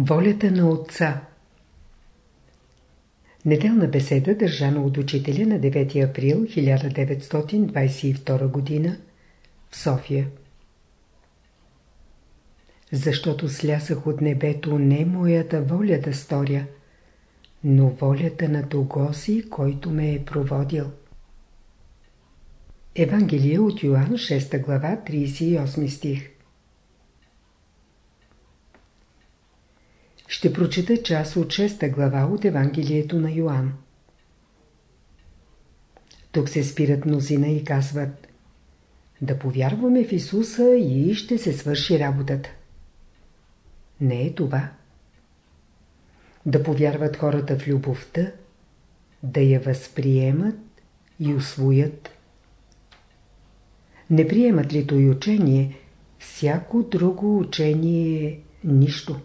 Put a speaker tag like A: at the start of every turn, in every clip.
A: Волята на Отца Неделна беседа, държана от учителя на 9 април 1922 г. в София. Защото слязах от небето не моята воля да сторя, но волята на того си, който ме е проводил. Евангелие от Йоанн 6 глава 38 стих Ще прочета част от 6 глава от Евангелието на Йоанн. Тук се спират мнозина и казват Да повярваме в Исуса и ще се свърши работата. Не е това. Да повярват хората в любовта, да я възприемат и усвоят. Не приемат ли той учение, всяко друго учение е нищо.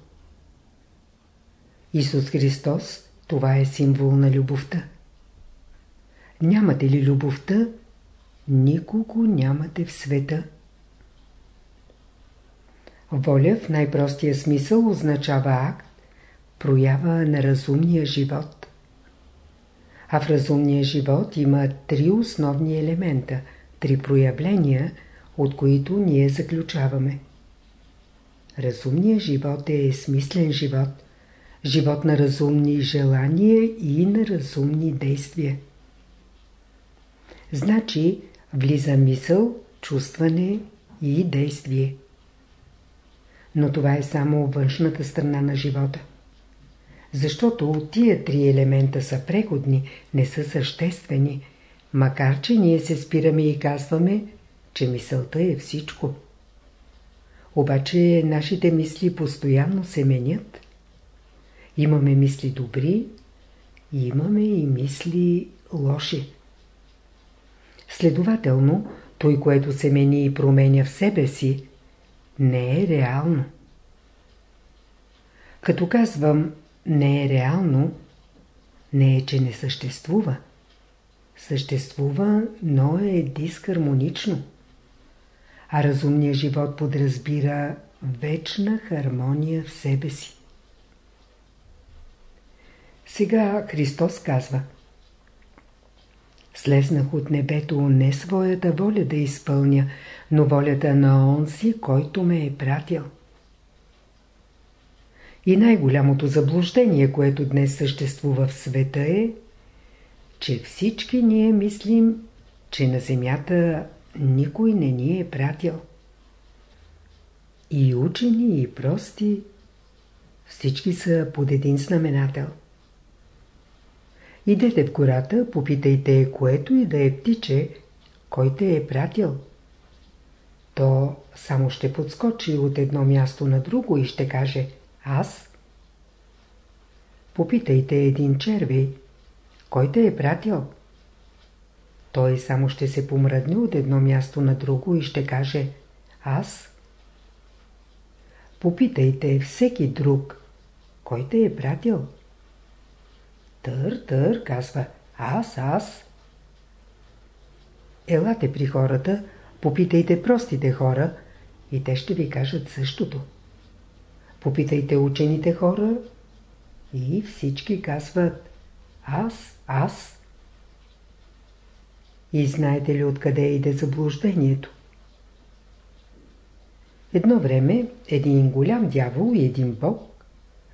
A: Исус Христос, това е символ на любовта. Нямате ли любовта, никого нямате в света. Воля в най-простия смисъл означава акт, проява на разумния живот. А в разумния живот има три основни елемента, три проявления, от които ние заключаваме. Разумният живот е смислен живот, живот на разумни желания и на разумни действия. Значи влиза мисъл, чувстване и действие. Но това е само външната страна на живота. Защото тия три елемента са преходни, не са съществени, макар че ние се спираме и казваме, че мисълта е всичко. Обаче нашите мисли постоянно се менят. Имаме мисли добри, имаме и мисли лоши. Следователно, той, което се мени и променя в себе си, не е реално. Като казвам не е реално, не е, че не съществува. Съществува, но е дисхармонично. А разумният живот подразбира вечна хармония в себе си. Сега Христос казва Слезнах от небето не своята воля да изпълня, но волята на онзи, който ме е пратил. И най-голямото заблуждение, което днес съществува в света е, че всички ние мислим, че на земята никой не ни е пратил. И учени, и прости, всички са под един знаменател. Идете в гората, попитайте което и да е птиче, кой те е пратил. То само ще подскочи от едно място на друго и ще каже «Аз». Попитайте един червей, кой те е пратил. Той само ще се помръдне от едно място на друго и ще каже «Аз». Попитайте всеки друг, кой те е пратил. Тър, тър, казва. Аз, аз. Елате при хората, попитайте простите хора и те ще ви кажат същото. Попитайте учените хора и всички казват аз, аз. И знаете ли откъде иде заблуждението? Едно време един голям дявол и един бог,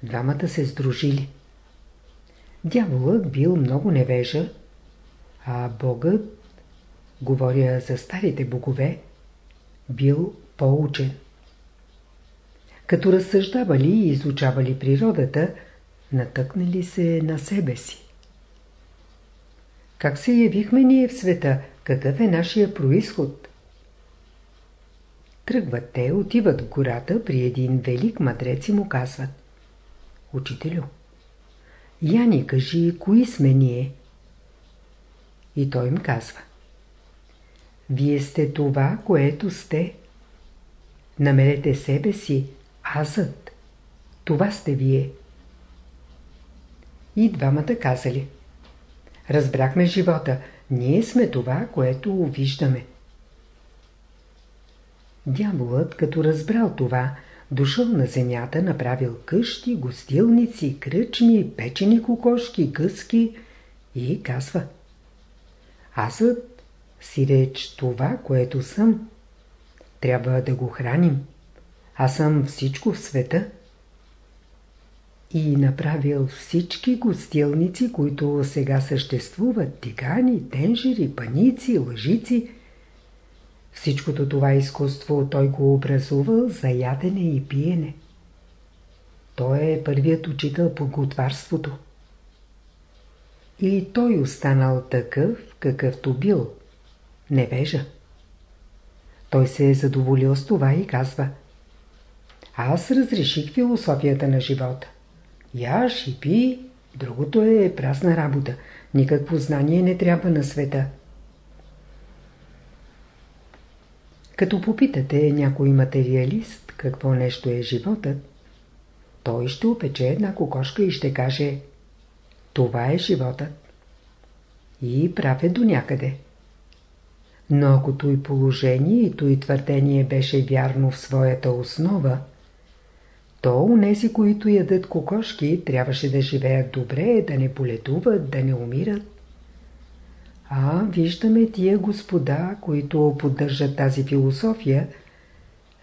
A: двамата се сдружили. Дяволът бил много невежа, а Богът, говоря за старите богове, бил по-учен. Като разсъждавали и изучавали природата, натъкнали се на себе си. Как се явихме ние в света? Какъв е нашия происход? Тръгват те, отиват в гората при един велик мъдрец и му казват Учителю, я ни кажи, кои сме ние? И той им казва. Вие сте това, което сте. Намерете себе си, азът. Това сте вие. И двамата казали. Разбрахме живота. Ние сме това, което виждаме. Дяволът, като разбрал това, Дошъл на земята, направил къщи, гостилници, кръчми, печени кокошки, гъски и казва Азът си реч това, което съм. Трябва да го храним. Аз съм всичко в света. И направил всички гостилници, които сега съществуват, тигани, тенжери, паници, лъжици. Всичкото това изкуство той го образувал за ядене и пиене. Той е първият учител по готварството. И той останал такъв, какъвто бил. Невежа. Той се е задоволил с това и казва Аз разреших философията на живота. Яш и пи, другото е празна работа. Никакво знание не трябва на света. Като попитате някой материалист какво нещо е животът, той ще опече една кокошка и ще каже Това е животът. И праве до някъде. Но ако той положение и той твърдение беше вярно в своята основа, то унези, които ядат кокошки, трябваше да живеят добре, да не полетуват, да не умират. А виждаме тия господа, които поддържат тази философия,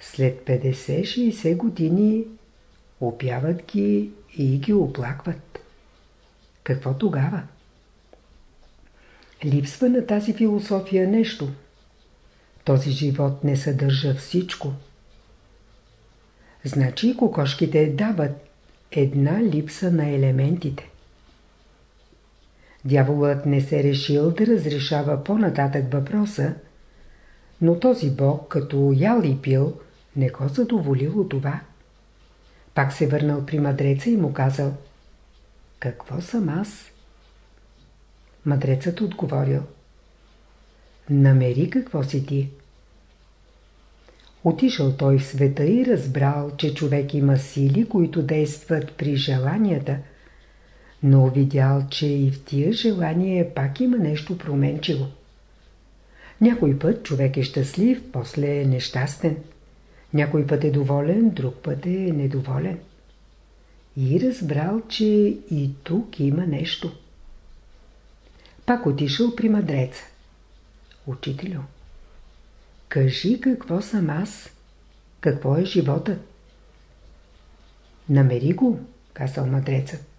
A: след 50-60 години опяват ги и ги оплакват. Какво тогава? Липсва на тази философия нещо. Този живот не съдържа всичко. Значи кокошките дават една липса на елементите. Дяволът не се решил да разрешава по-нататък въпроса, но този бог, като ял и пил, не го задоволило това. Пак се върнал при мъдреца и му казал Какво съм аз? Мъдрецът отговорил Намери какво си ти. Отишъл той в света и разбрал, че човек има сили, които действат при желанията, но видял, че и в тия желания пак има нещо променчиво. Някой път човек е щастлив, после е нещастен. Някой път е доволен, друг път е недоволен. И разбрал, че и тук има нещо. Пак отишъл при мъдреца. Учителю, кажи какво съм аз, какво е животът. Намери го, казал мъдрецът.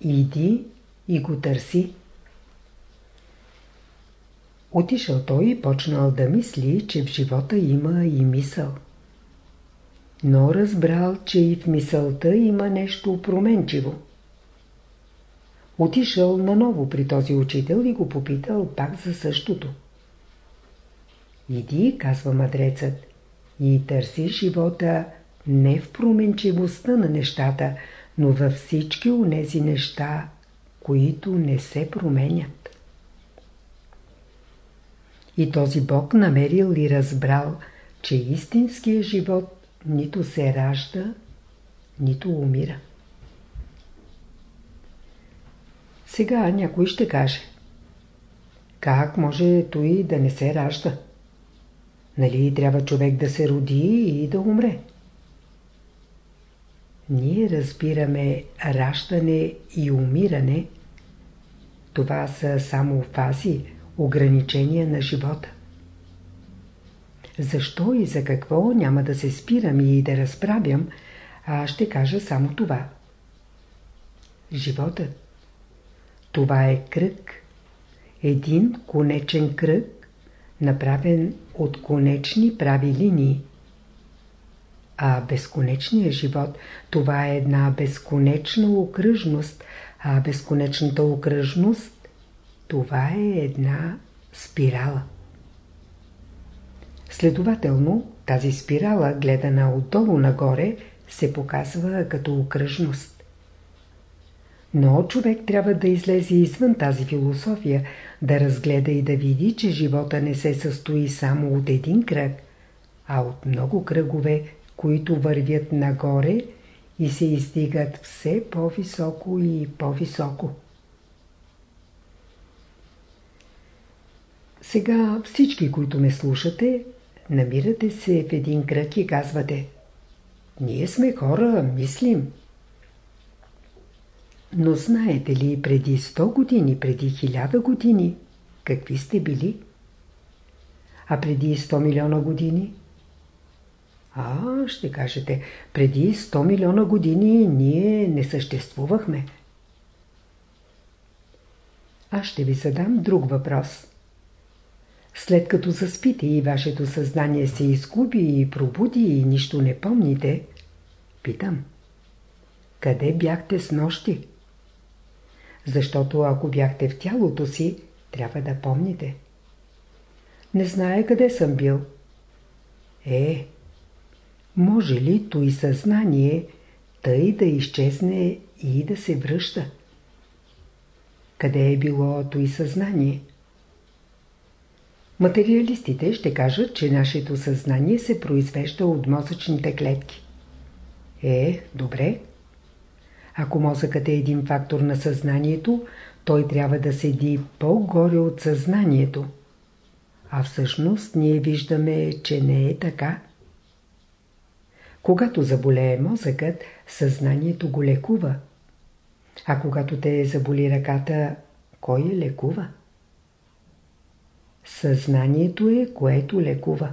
A: Иди и го търси. Отишъл той и почнал да мисли, че в живота има и мисъл. Но разбрал, че и в мисълта има нещо променчиво. Отишъл наново при този учител и го попитал пак за същото. Иди, казва мъдрецът, и търси живота не в променчивостта на нещата, но във всички онези неща, които не се променят. И този Бог намерил и разбрал, че истинският живот нито се ражда, нито умира. Сега някой ще каже. Как може той да не се ражда? Нали трябва човек да се роди и да умре? Ние разбираме раждане и умиране. Това са само фази, ограничения на живота. Защо и за какво няма да се спирам и да разправям, а ще кажа само това. Животът това е кръг. Един конечен кръг, направен от конечни прави линии. А безконечният живот, това е една безконечна окръжност, а безконечната окръжност, това е една спирала. Следователно, тази спирала, гледана отдолу нагоре, се показва като окръжност. Но човек трябва да излезе извън тази философия, да разгледа и да види, че живота не се състои само от един кръг, а от много кръгове, които вървят нагоре и се издигат все по-високо и по-високо. Сега всички, които ме слушате, намирате се в един кръг и казвате Ние сме хора, мислим. Но знаете ли преди 100 години, преди 1000 години, какви сте били? А преди 100 милиона години? А, ще кажете, преди 100 милиона години ние не съществувахме. Аз ще ви задам друг въпрос. След като заспите и вашето съзнание се изгуби и пробуди и нищо не помните, питам, къде бяхте с нощи? Защото ако бяхте в тялото си, трябва да помните. Не знае къде съм бил. Е, може ли той съзнание тъй да изчезне и да се връща? Къде е било той съзнание? Материалистите ще кажат, че нашето съзнание се произвежда от мозъчните клетки. Е, добре. Ако мозъкът е един фактор на съзнанието, той трябва да седи по-горе от съзнанието. А всъщност ние виждаме, че не е така. Когато заболее мозъкът, съзнанието го лекува. А когато те заболи ръката, кой я лекува? Съзнанието е, което лекува.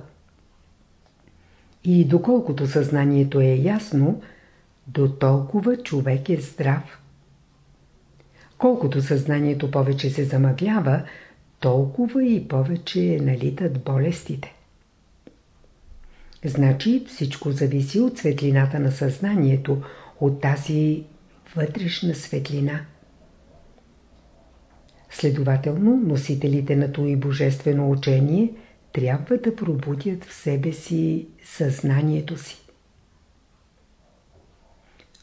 A: И доколкото съзнанието е ясно, до толкова човек е здрав. Колкото съзнанието повече се замъглява, толкова и повече налитат болестите. Значи всичко зависи от светлината на съзнанието, от тази вътрешна светлина. Следователно, носителите на това божествено учение трябва да пробудят в себе си съзнанието си.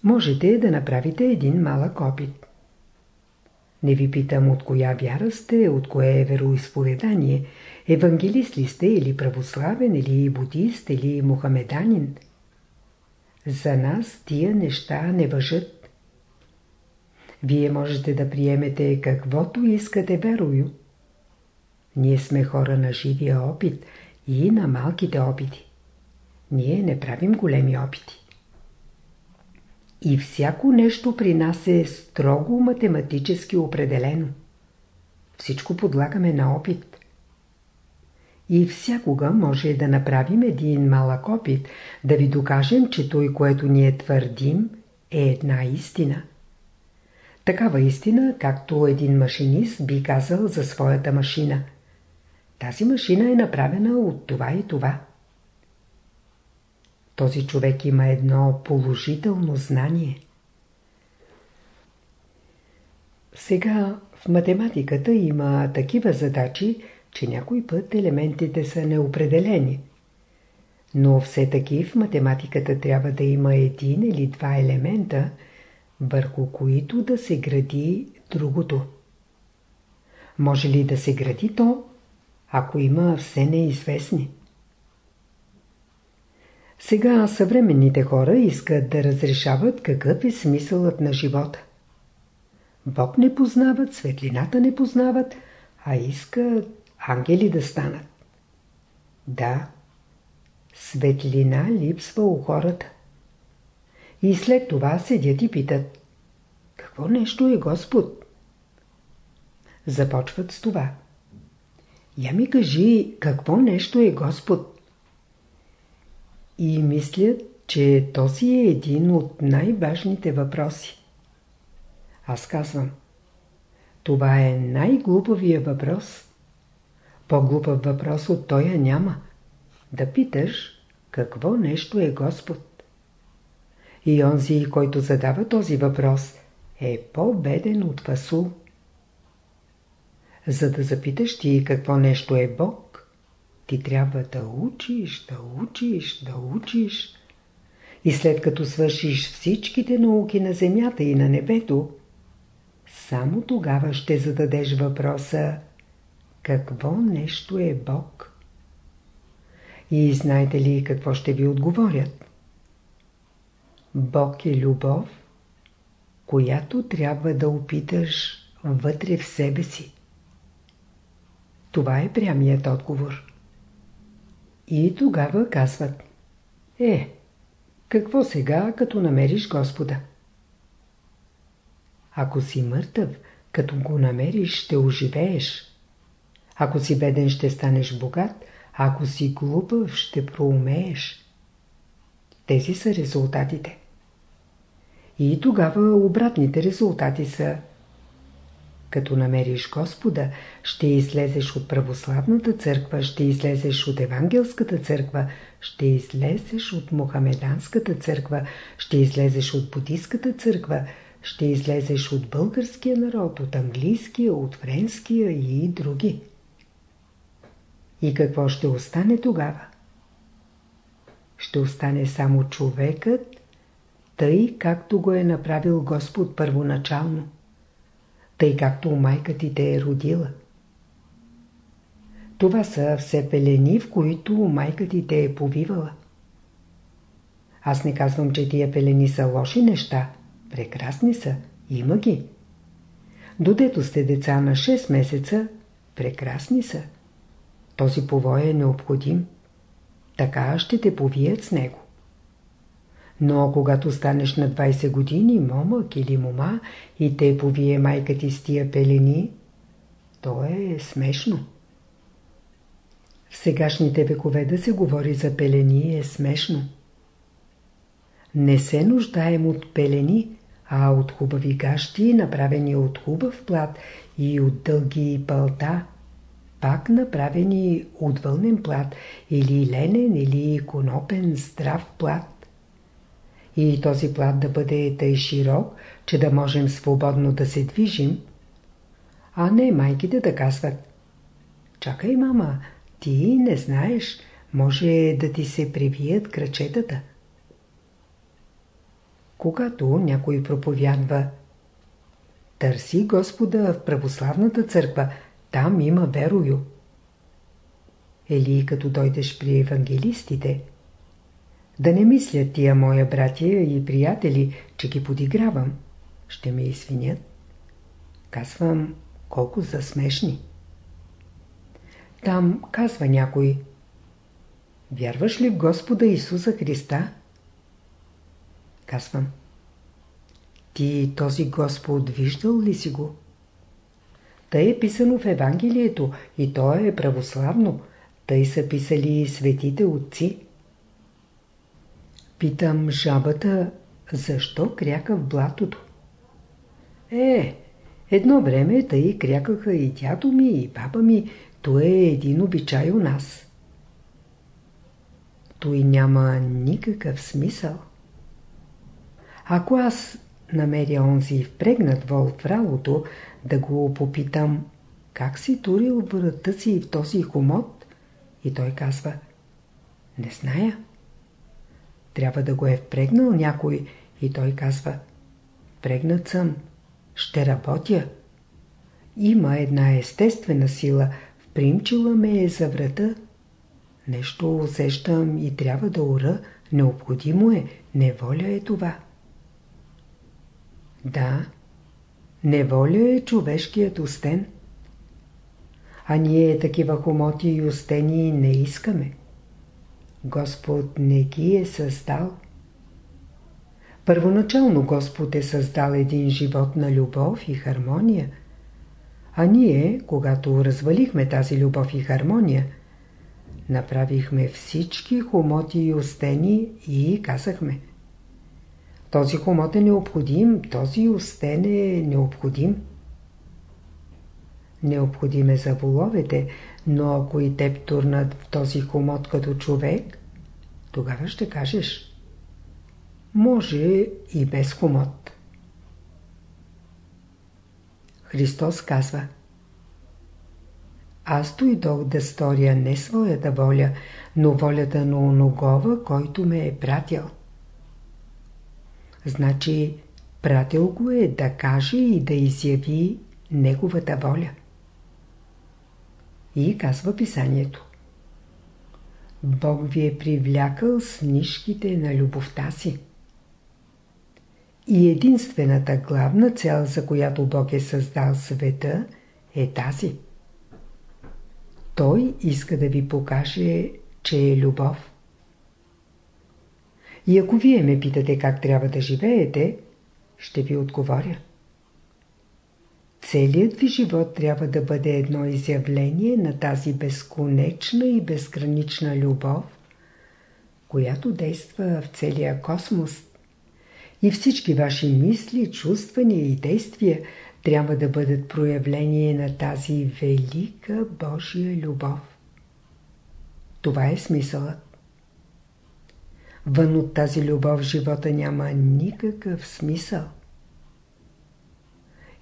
A: Можете да направите един малък опит. Не ви питам от коя вяра сте, от кое е вероисповедание, евангелист ли сте или православен, или будист, или мухамеданин. За нас тия неща не въжат. Вие можете да приемете каквото искате верою. Ние сме хора на живия опит и на малките опити. Ние не правим големи опити. И всяко нещо при нас е строго математически определено. Всичко подлагаме на опит. И всякога може да направим един малък опит, да ви докажем, че той, което ние твърдим, е една истина. Такава истина, както един машинист би казал за своята машина. Тази машина е направена от това и това. Този човек има едно положително знание. Сега в математиката има такива задачи, че някой път елементите са неопределени. Но все таки в математиката трябва да има един или два елемента, върху които да се гради другото. Може ли да се гради то, ако има все неизвестни? Сега съвременните хора искат да разрешават какъв е смисълът на живота. Бог не познават, светлината не познават, а искат ангели да станат. Да, светлина липсва у хората. И след това седят и питат, какво нещо е Господ? Започват с това. Я ми кажи, какво нещо е Господ? и мислят, че този е един от най-важните въпроси. Аз казвам, това е най-глупавия въпрос. По-глупав въпрос от тоя няма. Да питаш, какво нещо е Господ? И онзи, който задава този въпрос, е по-беден от Васул. За да запиташ ти какво нещо е Бог, ти трябва да учиш, да учиш, да учиш. И след като свършиш всичките науки на земята и на небето, само тогава ще зададеш въпроса какво нещо е Бог. И знаете ли какво ще ви отговорят? Бог е любов, която трябва да опиташ вътре в себе си. Това е прямият отговор. И тогава казват Е, Какво сега, като намериш Господа? Ако си мъртъв, като го намериш, ще оживееш. Ако си беден, ще станеш богат. Ако си глупав, ще проумееш. Тези са резултатите. И тогава обратните резултати са като намериш Господа, ще излезеш от православната църква, ще излезеш от евангелската църква, ще излезеш от мухамеданската църква, ще излезеш от буддийската църква, ще излезеш от българския народ, от английския, от френския и други. И какво ще остане тогава? Ще остане само човекът, тъй както го е направил Господ първоначално тъй както майка ти те е родила. Това са все пелени, в които майка ти те е повивала. Аз не казвам, че тия пелени са лоши неща. Прекрасни са. Има ги. Додето сте деца на 6 месеца, прекрасни са. Този повой е необходим. Така ще те повият с него. Но когато станеш на 20 години, момък или мома, и те повие майка ти с тия пелени, то е смешно. В сегашните векове да се говори за пелени е смешно. Не се нуждаем от пелени, а от хубави гащи, направени от хубав плат и от дълги пълта, пак направени от вълнен плат или ленен или конопен здрав плат и този плат да бъде тъй широк, че да можем свободно да се движим, а не майките да казват «Чакай, мама, ти не знаеш, може да ти се привият кръчетата». Когато някой проповядва «Търси Господа в православната църква, там има верою». Или като дойдеш при евангелистите – да не мислят тия моя братия и приятели, че ги подигравам. Ще ме извинят. Казвам, колко за смешни. Там казва някой. Вярваш ли в Господа Исуса Христа? Казвам. Ти този Господ виждал ли си го? Тъй е писано в Евангелието и то е православно. Тъй са писали светите отци. Питам жабата, защо кряка в блатото? Е, едно време тъй крякаха и дядо ми, и баба ми. То е един обичай у нас. Той няма никакъв смисъл. Ако аз намеря онзи впрегнат вол в ралото, да го попитам, как си турил врата си в този хомот? И той казва, не зная. Трябва да го е впрегнал някой и той казва Прегнат съм, ще работя. Има една естествена сила, впримчила ме е за врата. Нещо усещам и трябва да ура, необходимо е, неволя е това. Да, неволя е човешкият устен. А ние такива хомоти и устени не искаме. Господ не ги е създал. Първоначално Господ е създал един живот на любов и хармония, а ние, когато развалихме тази любов и хармония, направихме всички хомоти и остени и казахме този хомот е необходим, този остен е необходим. Необходим е за воловете, но ако и теб турнат в този хомот като човек, тогава ще кажеш може и без хомот. Христос казва Аз дойдох да сторя не своята воля, но волята на оногова, който ме е пратил. Значи, пратил го е да каже и да изяви неговата воля. И казва писанието. Бог ви е привлякал с нишките на любовта си. И единствената главна цел, за която Бог е създал света, е тази. Той иска да ви покаже, че е любов. И ако вие ме питате как трябва да живеете, ще ви отговоря. Целият ви живот трябва да бъде едно изявление на тази безконечна и безгранична любов, която действа в целия космос. И всички ваши мисли, чувствания и действия трябва да бъдат проявление на тази велика Божия любов. Това е смисълът. Вън от тази любов живота няма никакъв смисъл.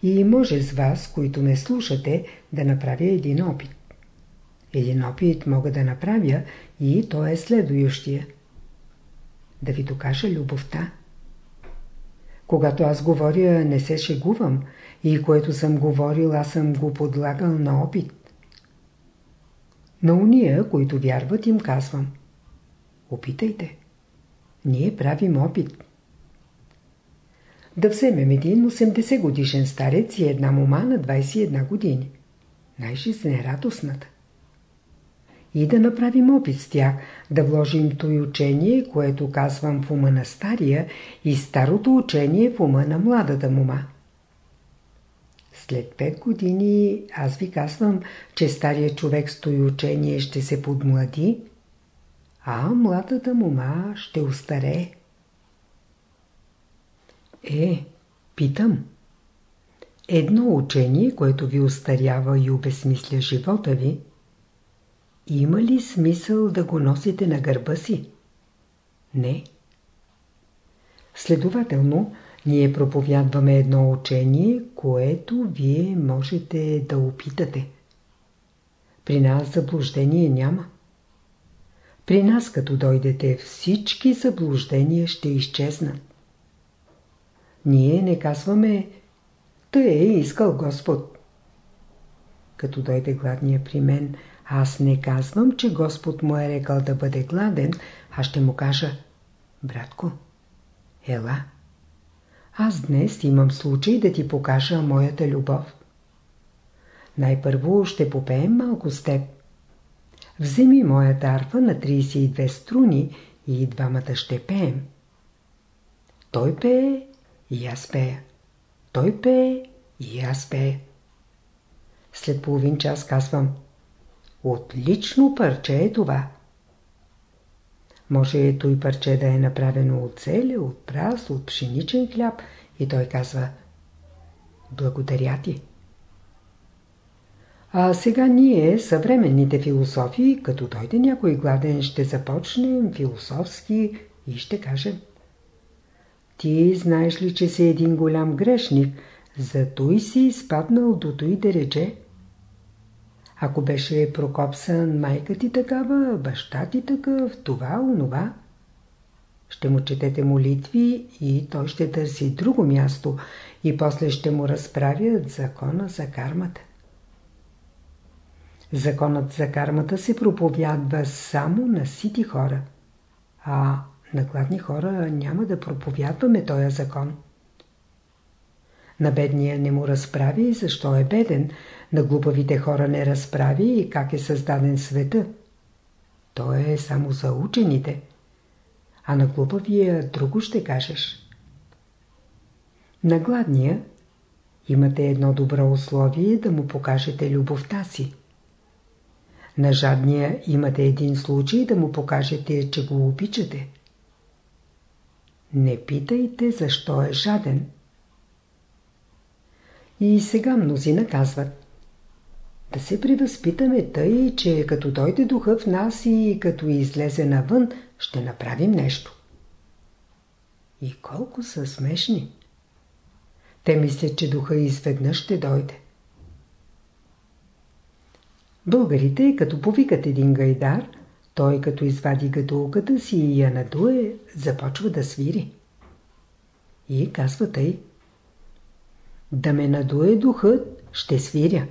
A: И може с вас, които ме слушате, да направя един опит. Един опит мога да направя и то е следующия. Да ви докажа любовта. Когато аз говоря, не се шегувам и което съм говорил, аз съм го подлагал на опит. На уния, които вярват, им казвам. Опитайте. Ние правим опит. Да вземем един 80 годишен старец и една мома на 21 години. Най-жизнерадостната. И да направим опит с тях, да вложим той учение, което казвам в ума на стария и старото учение в ума на младата мома. След 5 години аз ви казвам, че стария човек с той учение ще се подмлади, а младата мома ще устаре. Е, питам. Едно учение, което ви устарява и обезмисля живота ви, има ли смисъл да го носите на гърба си? Не. Следователно, ние проповядваме едно учение, което вие можете да опитате. При нас заблуждение няма. При нас, като дойдете, всички заблуждения ще изчезнат. Ние не казваме «Тъй е искал Господ». Като дойде гладния при мен, аз не казвам, че Господ му е рекал да бъде гладен, а ще му кажа «Братко, ела». Аз днес имам случай да ти покажа моята любов. Най-първо ще попеем малко с теб. Вземи моята арфа на 32 струни и двамата ще пеем. Той пее и аз пея. Той пее и аз пея. След половин час казвам Отлично парче е това. Може ето и парче да е направено от цели, от прас, от пшеничен хляб и той казва Благодаря ти. А сега ние, съвременните философии, като дойде някой гладен, ще започнем философски и ще кажем Ти знаеш ли, че си един голям грешник, зато и си изпаднал до той да рече ако беше Прокопсън, майка ти такава, баща ти такъв, това, онова. Ще му четете молитви и той ще търси друго място и после ще му разправят закона за кармата. Законът за кармата се проповядва само на сити хора, а на гладни хора няма да проповядваме този закон. На бедния не му разправи защо е беден, на глупавите хора не разправи и как е създаден света. То е само за учените. А на глупавия друго ще кажеш. На гладния имате едно добро условие да му покажете любовта си. На жадния имате един случай да му покажете, че го обичате. Не питайте защо е жаден. И сега мнозина казват да се превъзпитаме тъй, че като дойде духа в нас и като излезе навън, ще направим нещо. И колко са смешни. Те мислят, че духа изведнъж ще дойде. Българите, като повикат един гайдар, той като извади гадулката си и я надуе, започва да свири. И казва тъй. Да ме надуе духът, ще свиря.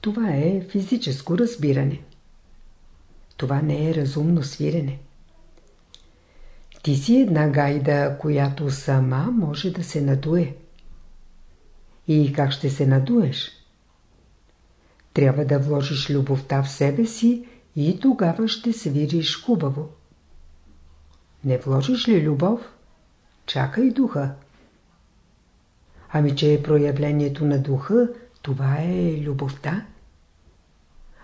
A: Това е физическо разбиране. Това не е разумно свирене. Ти си една гайда, която сама може да се надуе. И как ще се надуеш? Трябва да вложиш любовта в себе си и тогава ще свириш хубаво. Не вложиш ли любов? Чакай духа. Ами че проявлението на духа, това е любовта.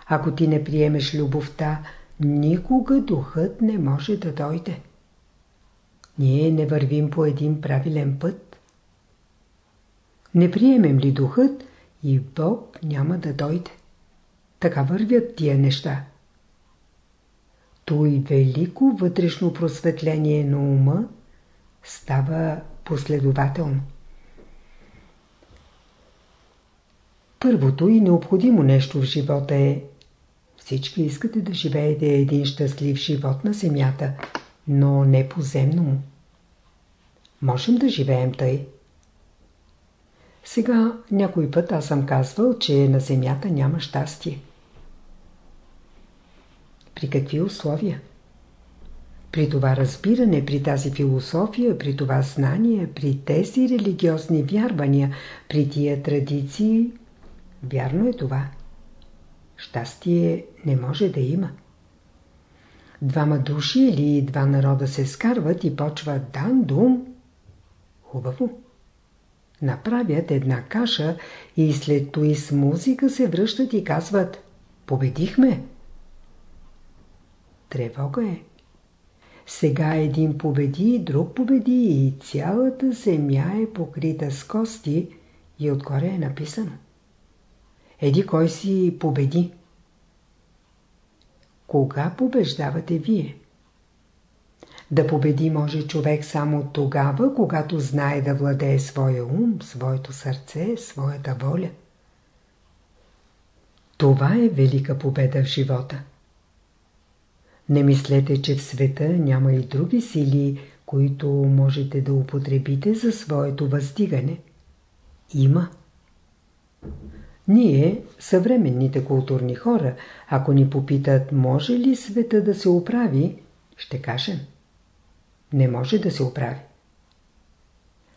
A: Ако ти не приемеш любовта, никога духът не може да дойде. Ние не вървим по един правилен път. Не приемем ли духът и Бог няма да дойде. Така вървят тия неща. Той велико вътрешно просветление на ума става последователно. Първото и необходимо нещо в живота е всички искате да живеете един щастлив живот на земята, но не поземно му. Можем да живеем тъй. Сега някой път аз съм казвал, че на земята няма щастие. При какви условия? При това разбиране, при тази философия, при това знание, при тези религиозни вярвания, при тия традиции, вярно е това. Щастие не може да има. Двама души или два народа се скарват и почва дан дум. Хубаво. Направят една каша и след той с музика се връщат и казват Победихме. Тревога е. Сега един победи, друг победи и цялата земя е покрита с кости и отгоре е написано. Еди кой си победи. Кога побеждавате вие? Да победи може човек само тогава, когато знае да владее своя ум, своето сърце, своята воля. Това е велика победа в живота. Не мислете, че в света няма и други сили, които можете да употребите за своето въздигане. Има. Ние, съвременните културни хора, ако ни попитат, може ли света да се оправи, ще кажем. Не може да се оправи.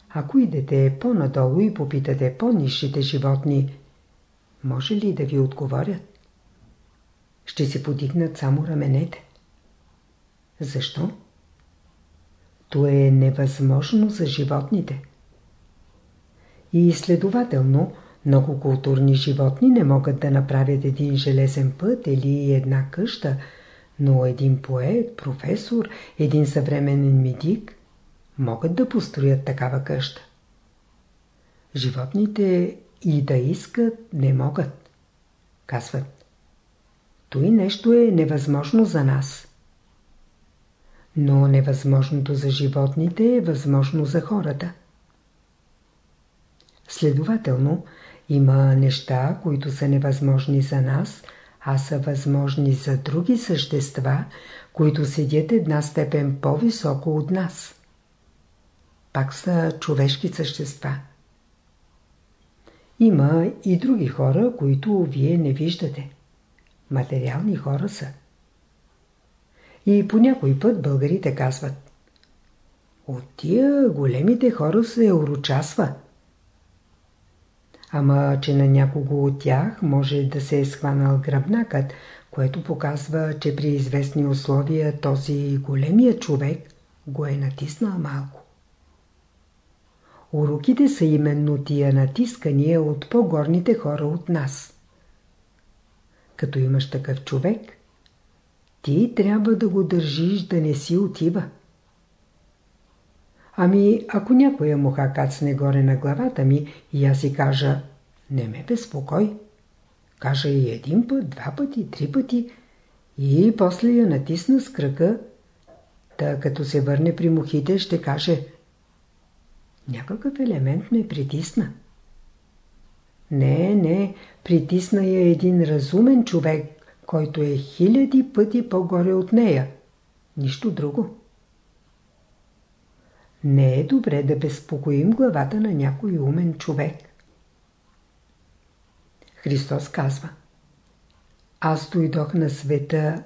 A: Ако идете по-надолу и попитате по-низшите животни, може ли да ви отговорят? Ще се подигнат само раменете. Защо? То е невъзможно за животните. И следователно, много културни животни не могат да направят един железен път или една къща, но един поет, професор, един съвременен медик могат да построят такава къща. Животните и да искат не могат. Казват. Той нещо е невъзможно за нас. Но невъзможното за животните е възможно за хората. Следователно, има неща, които са невъзможни за нас, а са възможни за други същества, които седят една степен по-високо от нас. Пак са човешки същества. Има и други хора, които вие не виждате. Материални хора са. И по някой път българите казват От тия големите хора се урочасва. Ама, че на някого от тях може да се е схванал гръбнакът, което показва, че при известни условия този големия човек го е натиснал малко. Уроките са именно тия натискания от по-горните хора от нас. Като имаш такъв човек, ти трябва да го държиш да не си отива. Ами, ако някоя муха кацне горе на главата ми и аз си кажа, не ме безпокой. Кажа и един път, два пъти, три пъти и после я натисна с кръка, та като се върне при мухите ще каже някакъв елемент ме притисна. Не, не, притисна я един разумен човек, който е хиляди пъти по-горе от нея. Нищо друго. Не е добре да безпокоим главата на някой умен човек. Христос казва Аз дойдох на света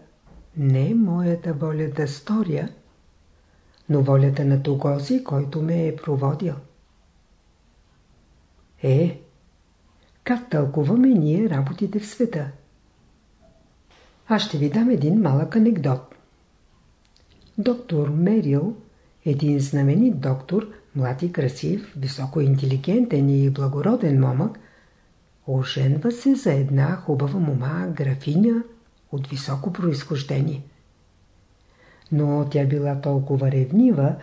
A: не моята воля да сторя, но волята на тогози, който ме е проводил. Е, как тълкуваме ние работите в света? Аз ще ви дам един малък анекдот. Доктор Мерил, един знаменит доктор, млад и красив, високо интелигентен и благороден момък, оженва се за една хубава мома, графиня от високо происхождение. Но тя била толкова ревнива,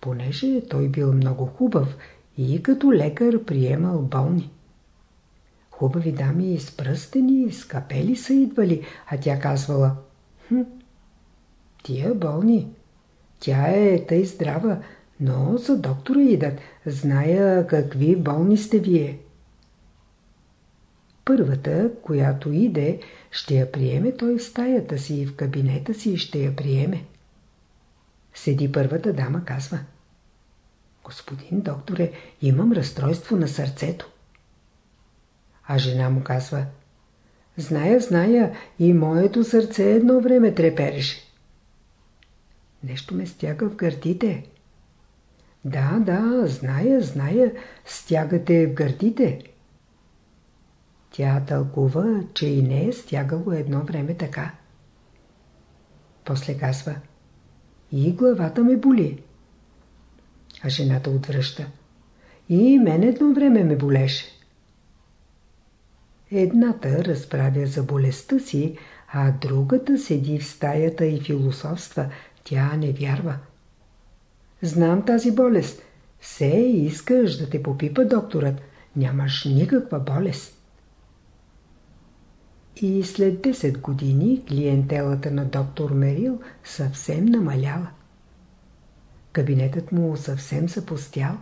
A: понеже той бил много хубав и като лекар приемал болни. Хубави дами с пръстени, с капели са идвали, а тя казвала «Хм, тия болни, тя е тъй здрава, но за доктора идат, зная какви болни сте вие». Първата, която иде, ще я приеме той в стаята си и в кабинета си и ще я приеме. Седи първата дама, казва. Господин докторе, имам разстройство на сърцето. А жена му казва. Зная, зная, и моето сърце едно време трепереше. Нещо ме стяга в гърдите. Да, да, зная, зная, стягате в гърдите. Тя тълкува, че и не е стягало едно време така. После казва И главата ме боли. А жената отвръща. И мен едно време ме болеше. Едната разправя за болестта си, а другата седи в стаята и философства. Тя не вярва. Знам тази болест. Все искаш да те попипа докторът. Нямаш никаква болест. И след 10 години клиентелата на доктор Мерил съвсем намаляла. Кабинетът му съвсем запустял.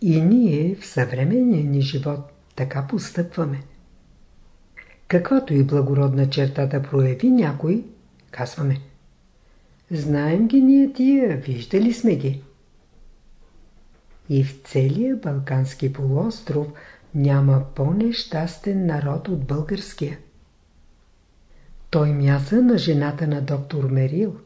A: И ние в съвременния ни живот така постъпваме. Каквато и благородна черта да прояви някой, казваме. Знаем ги ние тия, виждали сме ги. И в целия Балкански полуостров няма по-нещастен народ от българския. Той мяса на жената на доктор Мерил.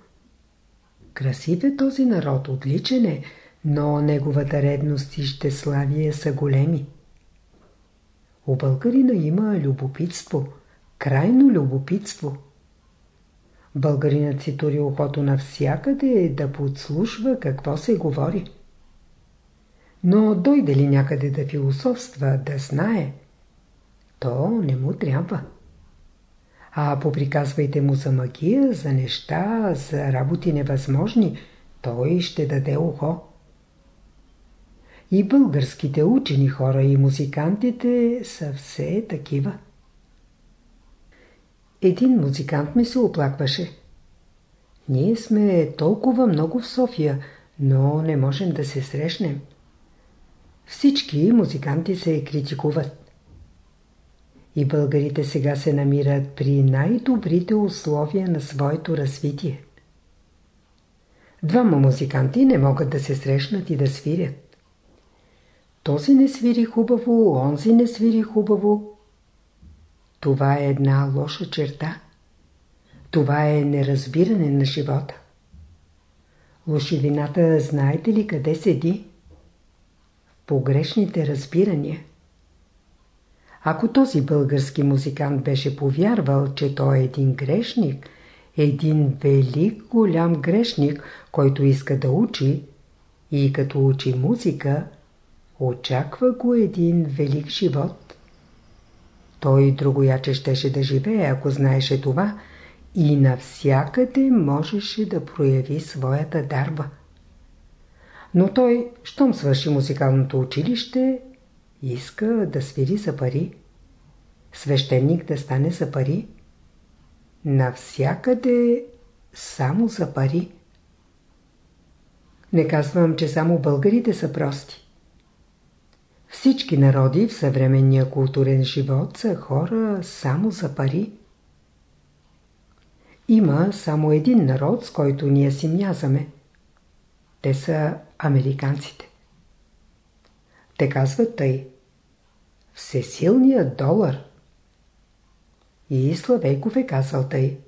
A: Красив е този народ, отличен е, но неговата редност и щеславие са големи. У българина има любопитство, крайно любопитство. Българинът си тури ухото навсякъде да подслушва какво се говори. Но дойде ли някъде да философства, да знае, то не му трябва. А поприказвайте му за магия, за неща, за работи невъзможни, той ще даде ухо. И българските учени хора и музикантите са все такива. Един музикант ми се оплакваше. Ние сме толкова много в София, но не можем да се срещнем. Всички музиканти се критикуват. И българите сега се намират при най-добрите условия на своето развитие. Двама музиканти не могат да се срещнат и да свирят. Този не свири хубаво, онзи не свири хубаво. Това е една лоша черта. Това е неразбиране на живота. Лошевината знаете ли къде седи? Погрешните разбирания. Ако този български музикант беше повярвал, че той е един грешник, един велик голям грешник, който иска да учи, и като учи музика, очаква го един велик живот. Той другояче щеше да живее, ако знаеше това, и навсякъде можеше да прояви своята дарба. Но той, щом свърши музикалното училище, иска да свири за пари. Свещеник да стане за пари. Навсякъде само за пари. Не казвам, че само българите са прости. Всички народи в съвременния културен живот са хора само за пари. Има само един народ, с който ние си мязаме. Те са американците. Те казват тъй. Всесилният долар. И Славейков е казал тъй.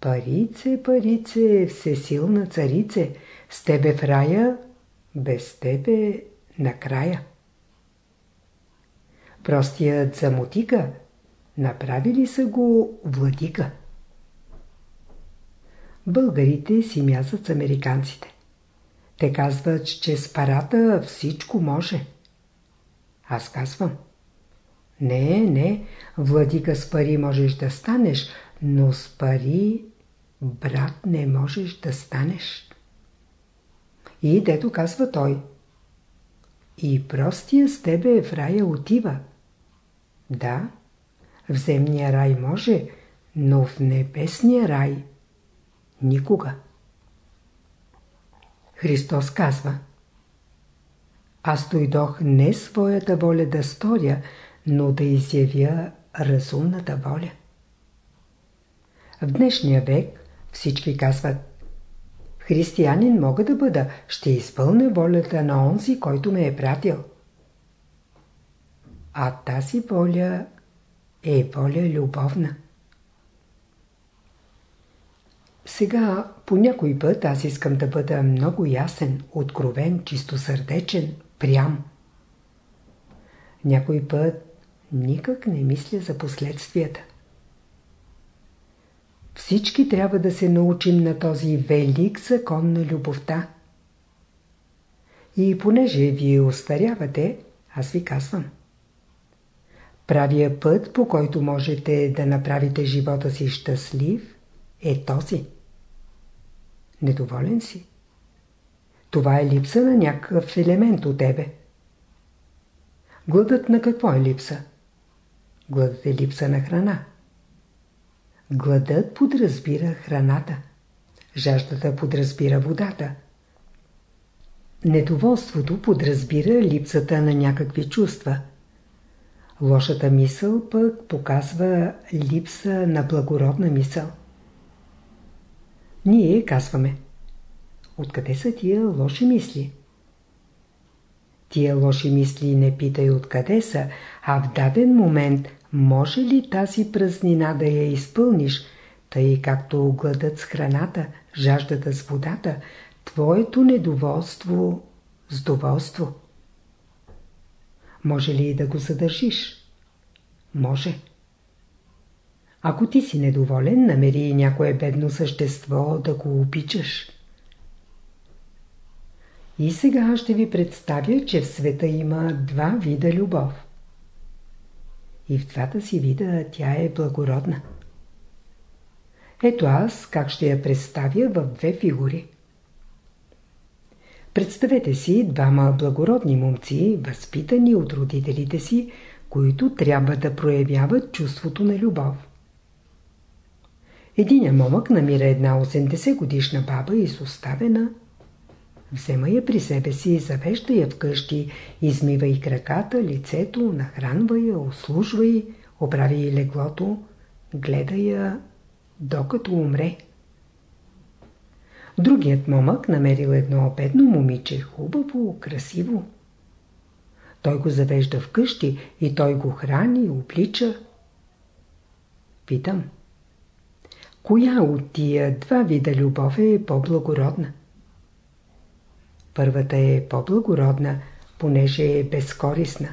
A: Парице, парице, всесилна царице, с тебе в рая, без тебе накрая. Простият замотика, направили са го владика. Българите си мязат с американците. Те казват, че с парата всичко може. Аз казвам. Не, не, владика с пари можеш да станеш, но с пари брат не можеш да станеш. И дето казва той. И простия с тебе в рая отива. Да, в земния рай може, но в небесния рай никога. Христос казва Аз дойдох не своята воля да сторя, но да изявя разумната воля. В днешния век всички казват Християнин мога да бъда, ще изпълня волята на онзи, който ме е пратил. А тази воля е воля любовна. Сега по някой път аз искам да бъда много ясен, откровен, чистосърдечен, прям. Някой път никак не мисля за последствията. Всички трябва да се научим на този велик закон на любовта. И понеже вие остарявате, аз ви казвам. Правия път, по който можете да направите живота си щастлив, е този. Недоволен си. Това е липса на някакъв елемент от тебе. Гладът на какво е липса? Гладът е липса на храна. Гладът подразбира храната. Жаждата подразбира водата. Недоволството подразбира липсата на някакви чувства. Лошата мисъл пък показва липса на благородна мисъл. Ние казваме Откъде са тия лоши мисли? Тия лоши мисли не питай откъде са, а в даден момент може ли тази празнина да я изпълниш, тъй както гладът с храната, жаждата с водата, твоето недоволство с доволство? Може ли да го задържиш? Може. Ако ти си недоволен, намери някое бедно същество да го обичаш. И сега ще ви представя, че в света има два вида любов. И в двата си вида тя е благородна. Ето аз как ще я представя в две фигури. Представете си двама благородни момци, възпитани от родителите си, които трябва да проявяват чувството на любов. Единя момък намира една 80 годишна баба изоставена. Взема я при себе си, завежда я вкъщи, измива и краката, лицето, нахранва я, услужва й, оправи и леглото, гледа я, докато умре. Другият момък намерил едно бедно момиче, хубаво, красиво. Той го завежда вкъщи и той го храни, облича. Питам. Коя от тия два вида любов е по-благородна? Първата е по-благородна, понеже е безкорисна.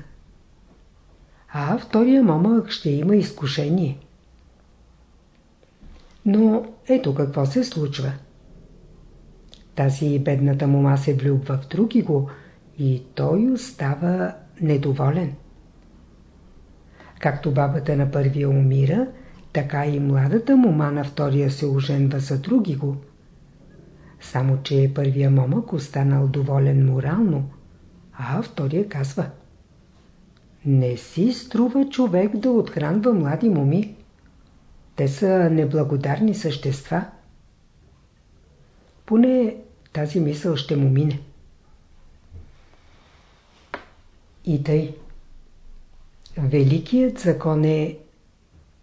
A: А втория момък ще има изкушение. Но ето какво се случва. Тази бедната мома се влюбва в други го и той остава недоволен. Както бабата на първия умира, така и младата мома на втория се оженва за други го. Само, че първия момък останал доволен морално, а втория казва Не си струва човек да отхранва млади моми. Те са неблагодарни същества. Поне тази мисъл ще му мине. И тъй. Великият закон е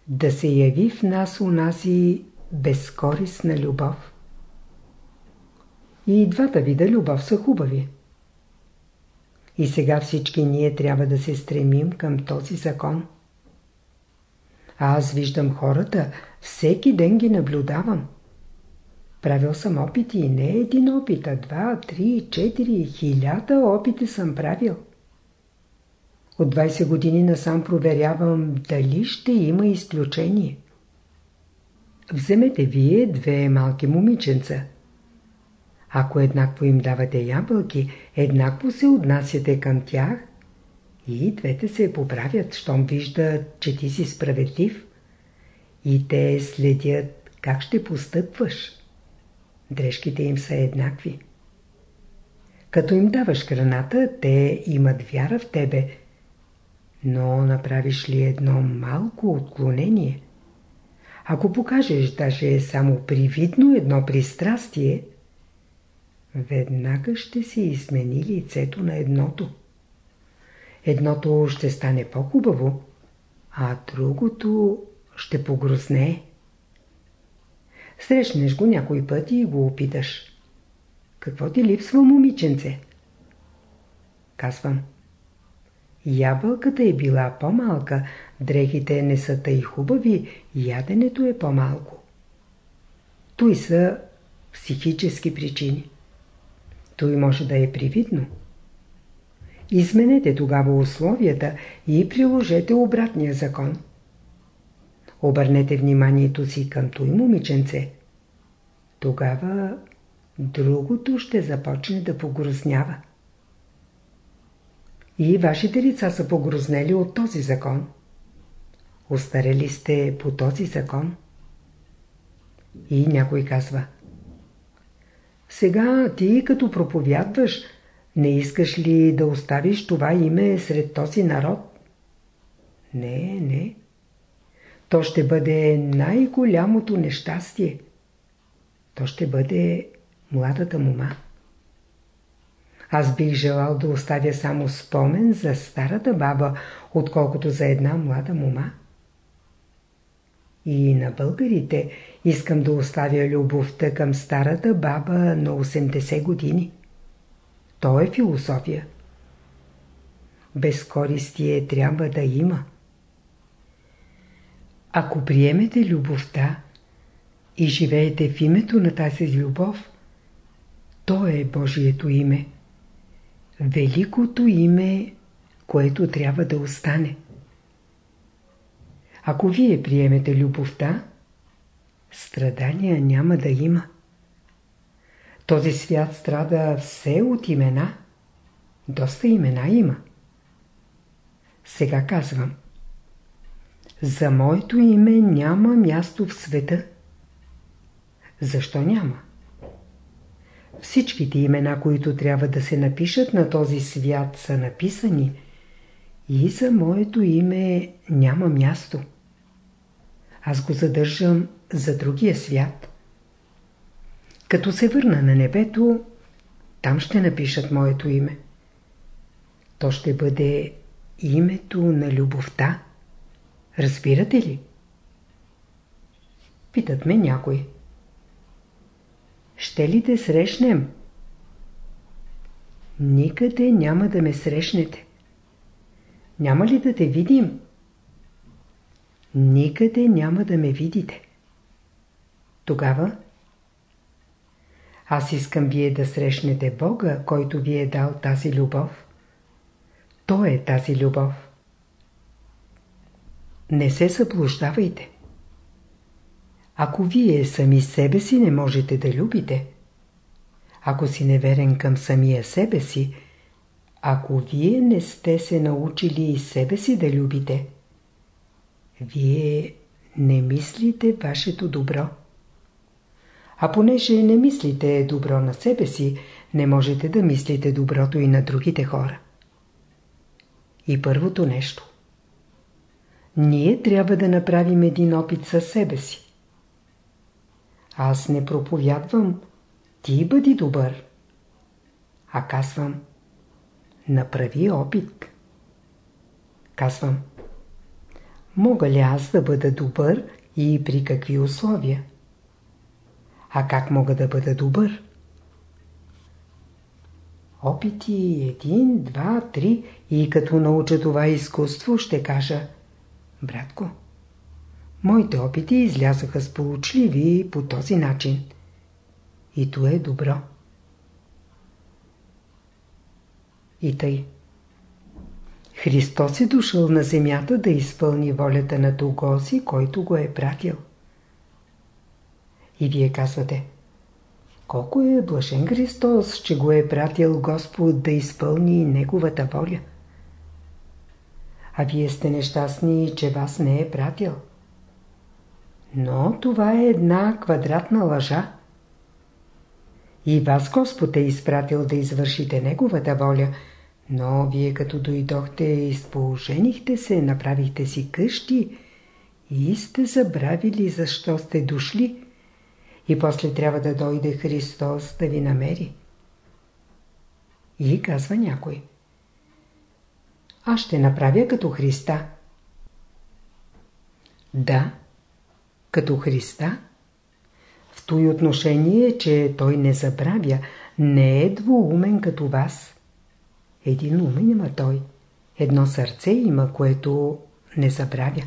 A: да се яви в нас унази безкорисна любов. И двата вида любов са хубави. И сега всички ние трябва да се стремим към този закон. А аз виждам хората, всеки ден ги наблюдавам. Правил съм опити, не един опит, а два, три, четири, хиляда опити съм правил. От 20 години насам проверявам дали ще има изключение. Вземете вие две малки момиченца. Ако еднакво им давате ябълки, еднакво се отнасяте към тях и двете се поправят, щом виждат, че ти си справедлив. И те следят как ще постъпваш. Дрежките им са еднакви. Като им даваш храната, те имат вяра в тебе. Но направиш ли едно малко отклонение? Ако покажеш даже само привидно едно пристрастие, веднага ще се измени лицето на едното. Едното ще стане по-хубаво, а другото ще погрозне. Срещнеш го някой път и го опиташ. Какво ти липсва, момиченце? Казвам. Ябълката е била по-малка, дрехите не са тъй хубави, яденето е по-малко. Той са психически причини. Той може да е привидно. Изменете тогава условията и приложете обратния закон. Обърнете вниманието си към той момиченце. Тогава другото ще започне да погрознява. И вашите лица са погрознели от този закон. Остарели сте по този закон. И някой казва Сега ти като проповядваш, не искаш ли да оставиш това име сред този народ? Не, не. То ще бъде най-голямото нещастие. То ще бъде младата мума. Аз бих желал да оставя само спомен за старата баба, отколкото за една млада мума. И на българите искам да оставя любовта към старата баба на 80 години. То е философия. Безкористие трябва да има. Ако приемете любовта и живеете в името на тази любов, то е Божието име. Великото име, което трябва да остане. Ако вие приемете любовта, страдания няма да има. Този свят страда все от имена. Доста имена има. Сега казвам. За моето име няма място в света. Защо няма? Всичките имена, които трябва да се напишат на този свят, са написани и за моето име няма място. Аз го задържам за другия свят. Като се върна на небето, там ще напишат моето име. То ще бъде името на любовта. Разбирате ли? Питат ме някой. Ще ли те срещнем? Никъде няма да ме срещнете. Няма ли да те видим? Никъде няма да ме видите. Тогава аз искам вие да срещнете Бога, който ви е дал тази любов. То е тази любов. Не се съблуждавайте. Ако вие сами себе си не можете да любите, ако си неверен към самия себе си, ако вие не сте се научили и себе си да любите, вие не мислите вашето добро. А понеже не мислите добро на себе си, не можете да мислите доброто и на другите хора. И първото нещо. Ние трябва да направим един опит със себе си. Аз не проповядвам, ти бъди добър. А казвам, направи опит. Казвам, мога ли аз да бъда добър и при какви условия? А как мога да бъда добър? Опити един, два, три и като науча това изкуство ще кажа Братко, моите опити излязоха сполучливи по този начин. И то е добро. И тъй. Христос е дошъл на земята да изпълни волята на Тогоси, който го е пратил. И вие казвате Колко е блажен Христос, че го е пратил Господ да изпълни Неговата воля. А вие сте нещастни, че вас не е пратил. Но това е една квадратна лъжа. И вас Господ е изпратил да извършите Неговата воля, но вие като дойдохте, изположенихте се, направихте си къщи и сте забравили защо сте дошли. И после трябва да дойде Христос да ви намери. И казва някой. Аз ще направя като Христа. Да, като Христа. В той отношение, че Той не забравя, не е двуумен като вас. Един умен има Той. Едно сърце има, което не забравя.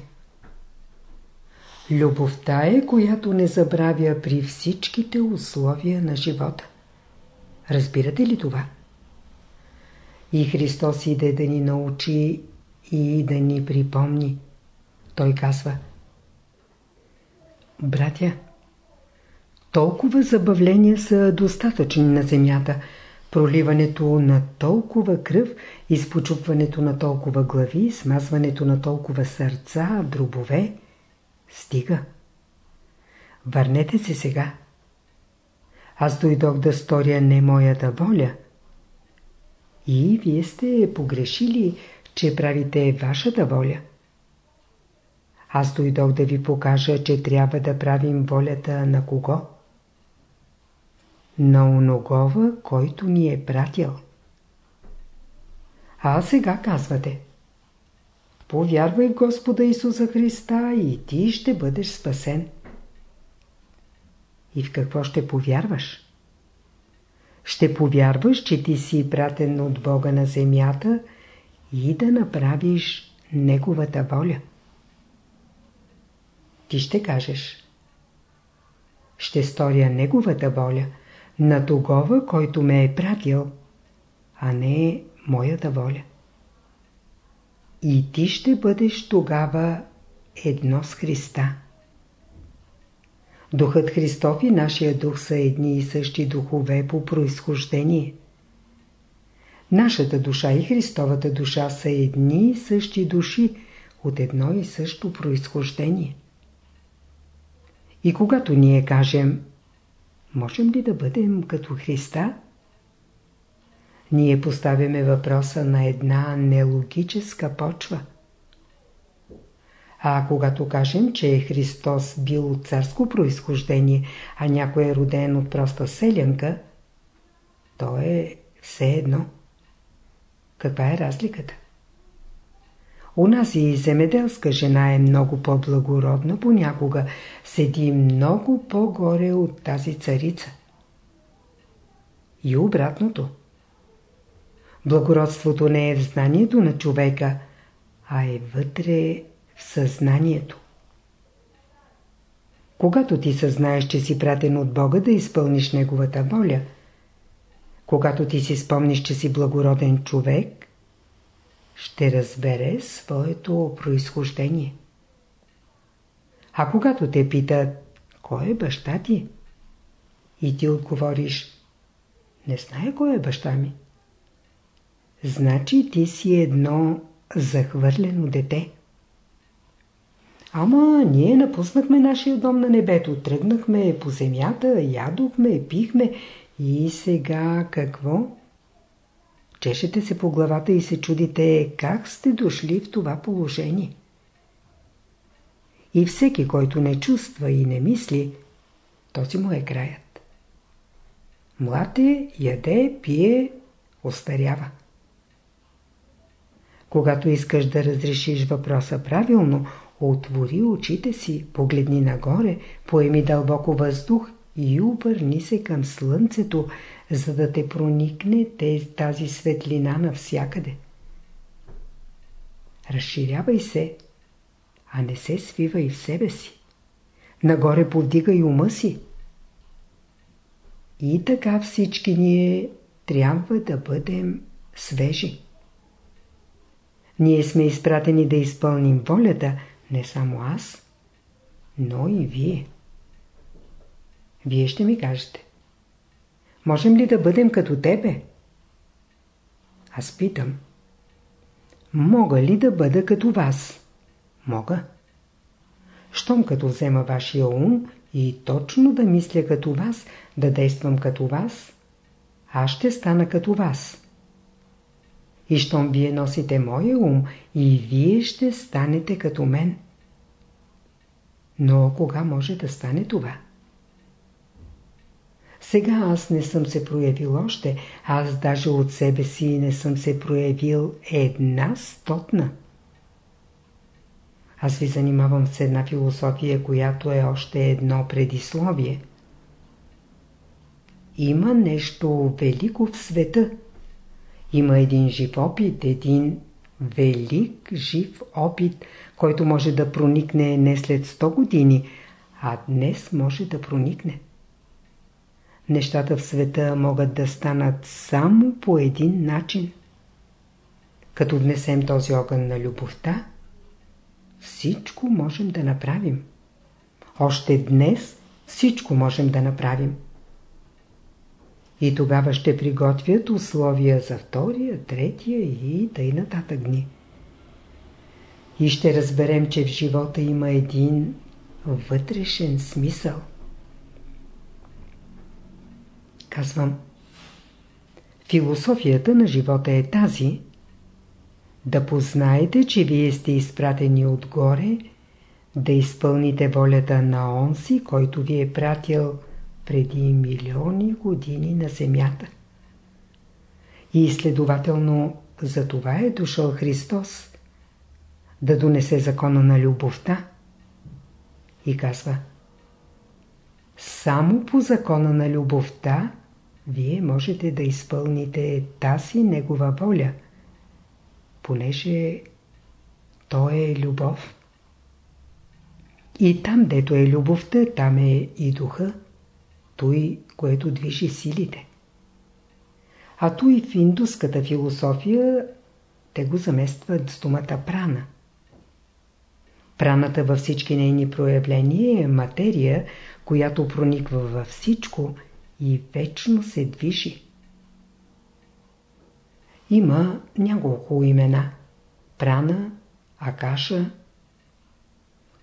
A: Любовта е, която не забравя при всичките условия на живота. Разбирате ли това? И Христос иде да ни научи и да ни припомни. Той казва Братя, толкова забавления са достатъчни на земята. Проливането на толкова кръв, изпочупването на толкова глави, смазването на толкова сърца, дробове – Стига. Върнете се сега. Аз дойдох да сторя не моята воля. И вие сте погрешили, че правите вашата воля. Аз дойдох да ви покажа, че трябва да правим волята на кого? На оногова, който ни е пратил. А сега казвате – Повярвай в Господа Исуса Христа и ти ще бъдеш спасен. И в какво ще повярваш? Ще повярваш, че ти си пратен от Бога на земята и да направиш Неговата воля. Ти ще кажеш Ще сторя Неговата воля на тогова, който ме е пратил, а не моята воля. И ти ще бъдеш тогава едно с Христа. Духът Христов и нашия дух са едни и същи духове по происхождение. Нашата душа и Христовата душа са едни и същи души от едно и също происхождение. И когато ние кажем, можем ли да бъдем като Христа? ние поставяме въпроса на една нелогическа почва. А когато кажем, че Христос бил от царско происхождение, а някой е роден от проста селянка, то е все едно. Каква е разликата? У нас и земеделска жена е много по-благородна понякога, седи много по-горе от тази царица. И обратното – Благородството не е в знанието на човека, а е вътре съзнанието. Когато ти съзнаеш, че си пратен от Бога да изпълниш Неговата воля, когато ти си спомниш, че си благороден човек, ще разбере своето происхождение. А когато те питат, кой е баща ти? И ти отговориш, не знае кой е баща ми. Значи ти си едно захвърлено дете. Ама ние напуснахме нашия дом на небето, тръгнахме по земята, ядохме, пихме и сега какво? Чешете се по главата и се чудите как сте дошли в това положение. И всеки, който не чувства и не мисли, този му е краят. Млад е, яде, пие, остарява. Когато искаш да разрешиш въпроса правилно, отвори очите си, погледни нагоре, поеми дълбоко въздух и обърни се към слънцето, за да те проникне тази светлина навсякъде. Разширявай се, а не се свивай в себе си. Нагоре повдигай ума си. И така всички ние трябва да бъдем свежи. Ние сме изпратени да изпълним волята, не само аз, но и вие. Вие ще ми кажете. Можем ли да бъдем като тебе? Аз питам. Мога ли да бъда като вас? Мога. Щом като взема вашия ум и точно да мисля като вас, да действам като вас, аз ще стана като вас. И щом вие носите моя ум, и вие ще станете като мен. Но кога може да стане това? Сега аз не съм се проявил още, аз даже от себе си не съм се проявил една стотна. Аз ви занимавам с една философия, която е още едно предисловие. Има нещо велико в света. Има един жив опит, един велик жив опит, който може да проникне не след 100 години, а днес може да проникне. Нещата в света могат да станат само по един начин. Като внесем този огън на любовта, всичко можем да направим. Още днес всичко можем да направим. И тогава ще приготвят условия за втория, третия и тъй нататък дни. И ще разберем, че в живота има един вътрешен смисъл. Казвам, философията на живота е тази, да познаете, че вие сте изпратени отгоре, да изпълните волята на онзи, който ви е пратил преди милиони години на земята. И следователно за това е дошъл Христос, да донесе закона на любовта. И казва, само по закона на любовта вие можете да изпълните тази негова воля – понеже то е любов. И там, дето е любовта, там е и духа, той, което движи силите. А той в индуската философия те го заместват с думата прана. Праната във всички нейни проявления е материя, която прониква във всичко и вечно се движи. Има няколко имена. Прана, Акаша.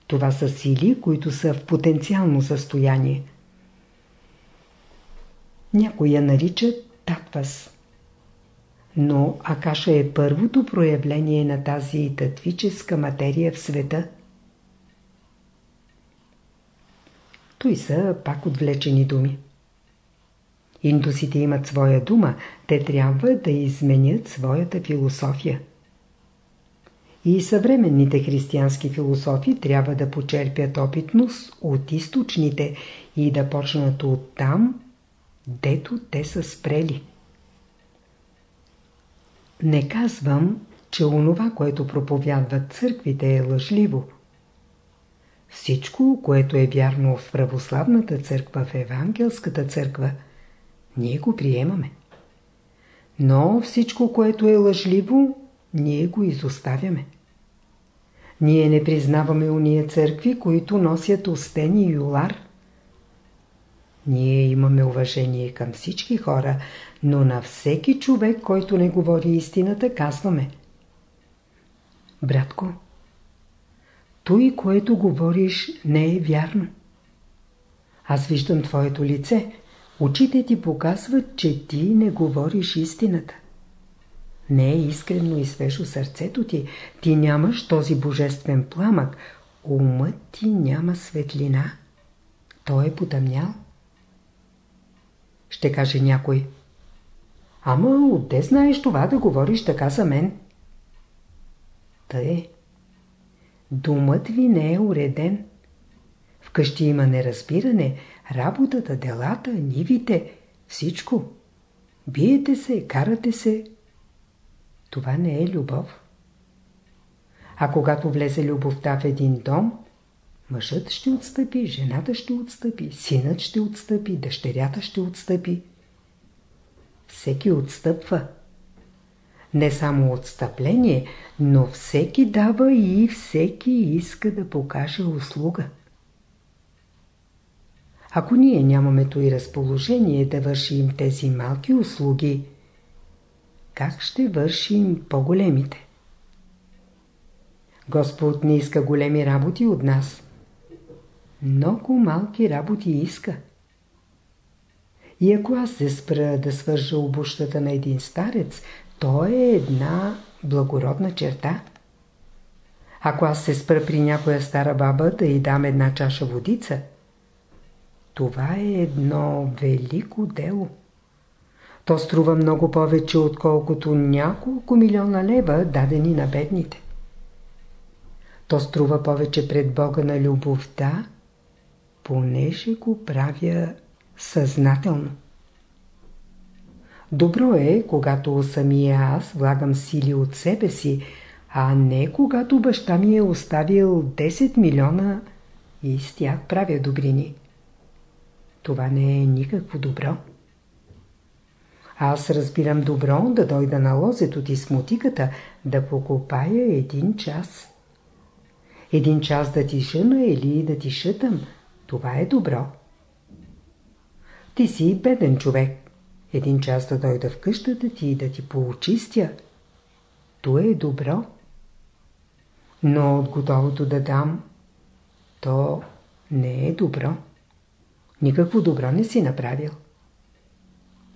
A: Това са сили, които са в потенциално състояние. Някои я наричат Татвас. Но Акаша е първото проявление на тази татвическа материя в света. Той са пак отвлечени думи. Индусите имат своя дума, те трябва да изменят своята философия. И съвременните християнски философи трябва да почерпят опитност от източните и да почнат от там, дето те са спрели. Не казвам, че онова, което проповядват църквите е лъжливо. Всичко, което е вярно в православната църква, в евангелската църква – ние го приемаме. Но всичко, което е лъжливо, ние го изоставяме. Ние не признаваме уния църкви, които носят устен и юлар. Ние имаме уважение към всички хора, но на всеки човек, който не говори истината, казваме. Братко, той, което говориш, не е вярно. Аз виждам твоето лице, Очите ти показват, че ти не говориш истината. Не е искрено и свежо сърцето ти. Ти нямаш този божествен пламък. Умът ти няма светлина. Той е потъмнял. Ще каже някой. Ама отде знаеш това да говориш така за мен? Тъй. Думът ви не е уреден. Вкъщи има неразбиране, работата, делата, нивите, всичко. Биете се, карате се. Това не е любов. А когато влезе любовта в един дом, мъжът ще отстъпи, жената ще отстъпи, синът ще отстъпи, дъщерята ще отстъпи. Всеки отстъпва. Не само отстъпление, но всеки дава и всеки иска да покаже услуга. Ако ние нямаме и разположение да вършим тези малки услуги, как ще вършим по-големите? Господ не иска големи работи от нас. Много малки работи иска. И ако аз се спра да свържа обущата на един старец, то е една благородна черта. Ако аз се спра при някоя стара баба да й дам една чаша водица, това е едно велико дело. То струва много повече, отколкото няколко милиона лева дадени на бедните. То струва повече пред Бога на любовта, понеже го правя съзнателно. Добро е, когато самия аз влагам сили от себе си, а не когато баща ми е оставил 10 милиона и с тях правя добрини. Това не е никакво добро. Аз разбирам добро да дойда на лозето ти с мотиката, да покопая един час. Един час да ти жена или да ти шътам, това е добро. Ти си беден човек. Един час да дойда в къщата ти и да ти поочистя. То е добро. Но от готовото да дам, то не е добро. Никакво добро не си направил.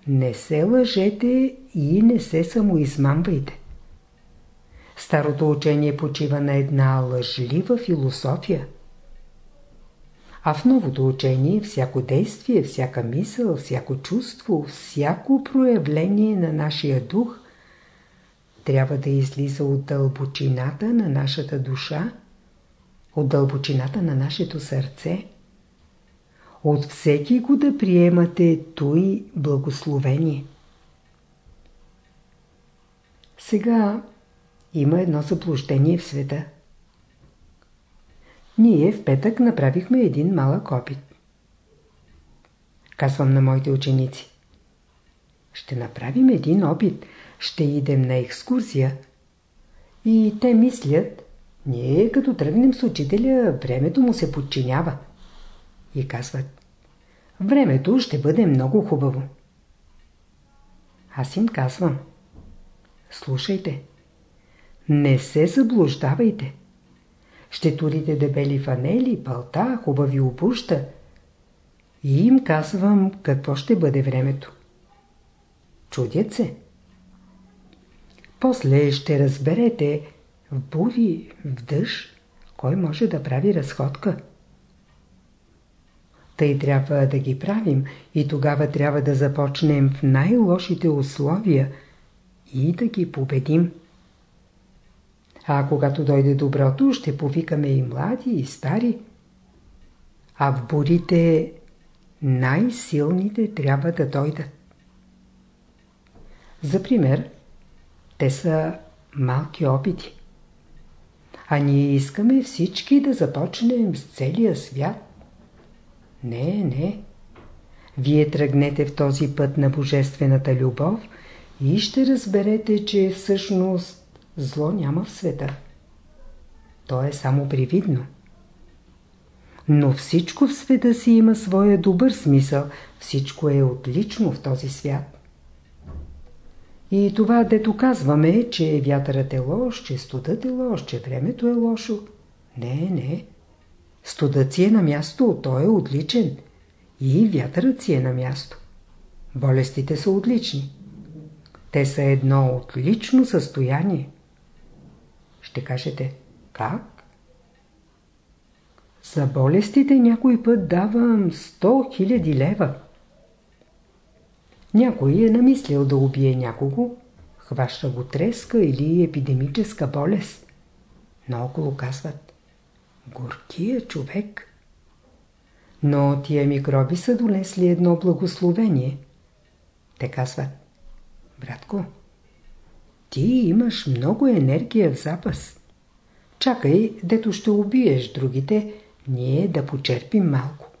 A: Не се лъжете и не се самоизмамвайте. Старото учение почива на една лъжлива философия. А в новото учение всяко действие, всяка мисъл, всяко чувство, всяко проявление на нашия дух трябва да излиза от дълбочината на нашата душа, от дълбочината на нашето сърце. От всеки го да приемате той благословение. Сега има едно заблуждение в света. Ние в петък направихме един малък опит. Казвам на моите ученици. Ще направим един опит. Ще идем на екскурсия. И те мислят, ние като тръгнем с учителя, времето му се подчинява. И казват, времето ще бъде много хубаво. Аз им казвам, слушайте, не се заблуждавайте. Ще турите дебели фанели, палта, хубави обуща. И им казвам какво ще бъде времето. Чудят се. После ще разберете в бури, в дъжд, кой може да прави разходка. Тъй трябва да ги правим и тогава трябва да започнем в най-лошите условия и да ги победим. А когато дойде доброто, ще повикаме и млади, и стари. А в бурите най-силните трябва да дойдат. За пример, те са малки опити. А ние искаме всички да започнем с целия свят. Не, не. Вие тръгнете в този път на божествената любов и ще разберете, че всъщност Зло няма в света. То е само привидно. Но всичко в света си има своя добър смисъл. Всичко е отлично в този свят. И това, дето казваме, че вятърът е лош, че студът е лош, че времето е лошо. Не, не. Студът си е на място, той е отличен. И вятърът си е на място. Болестите са отлични. Те са едно отлично състояние. Ще кажете, как? За болестите някой път давам 100 000 лева. Някой е намислил да убие някого, хваща го треска или епидемическа болест. Наоколо казват, горкия човек. Но тия микроби са донесли едно благословение. Те казват, братко, ти имаш много енергия в запас. Чакай, дето ще убиеш другите, ние да почерпим малко.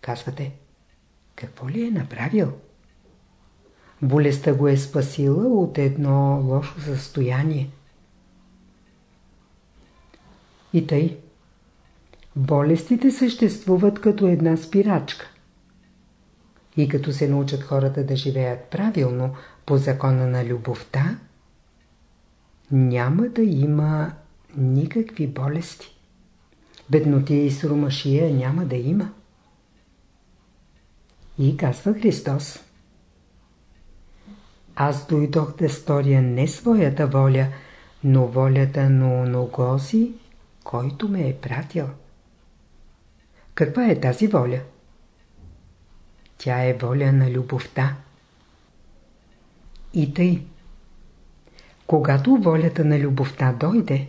A: Казвате, какво ли е направил? Болестта го е спасила от едно лошо състояние. И тъй. болестите съществуват като една спирачка. И като се научат хората да живеят правилно по закона на любовта, няма да има никакви болести. Беднотия и срумашия няма да има. И казва Христос. Аз дойдох да сторя не своята воля, но волята на оногози, който ме е пратил. Каква е тази воля? Тя е воля на любовта. И тъй. Когато волята на любовта дойде,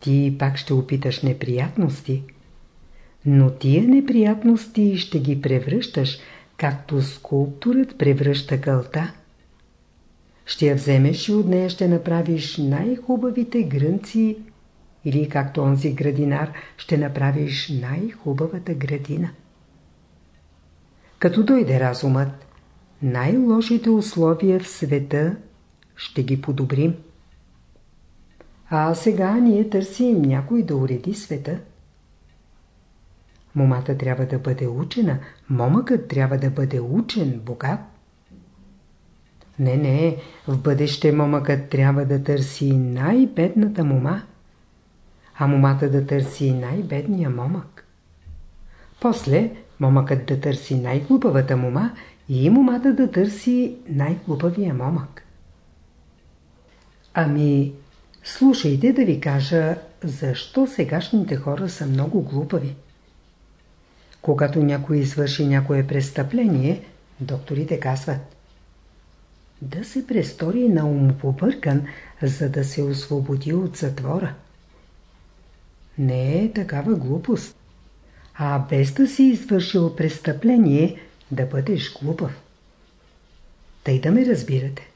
A: ти пак ще опиташ неприятности, но тия неприятности ще ги превръщаш, както скулптурът превръща гълта. Ще я вземеш и от нея ще направиш най-хубавите грънци или както онзи градинар ще направиш най-хубавата градина. Като дойде разумът, най-лошите условия в света ще ги подобрим. А сега ние търсим някой да уреди света. Момата трябва да бъде учена, момъкът трябва да бъде учен, богат. Не, не, в бъдеще момъкът трябва да търси най-бедната мома, а момата да търси най-бедния момък. После момъкът да търси най-глупавата мома и момата да търси най-глупавия момък. Ами, слушайте да ви кажа, защо сегашните хора са много глупави. Когато някой извърши някое престъпление, докторите казват да се престори на умопобъркан, за да се освободи от затвора. Не е такава глупост, а без да си извършил престъпление, да бъдеш глупав. Тъй да ме разбирате.